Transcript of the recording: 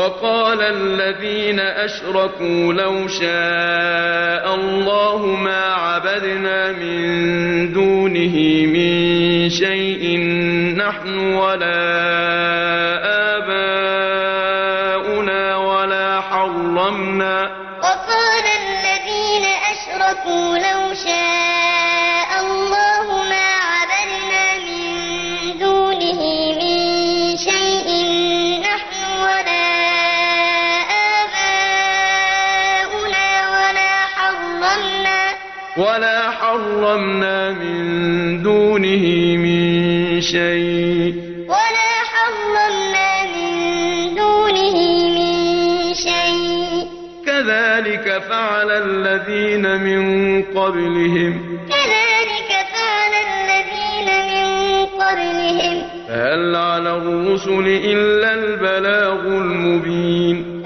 وقال الذين أشركوا لو شاء الله ما عبدنا من دونه من شيء نحن ولا آباؤنا ولا حرمنا. وقال الذين أشركوا لو شاء ولا حرمنا من دونه من شيء. ولا حرمنا من دونه من شيء. كذلك فعل الذين من قبلهم. كذلك فعل الذين من قبلهم. فهل على الرسل إلا البلاغ المبين